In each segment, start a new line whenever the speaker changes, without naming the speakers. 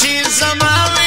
She's a mother.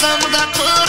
some got put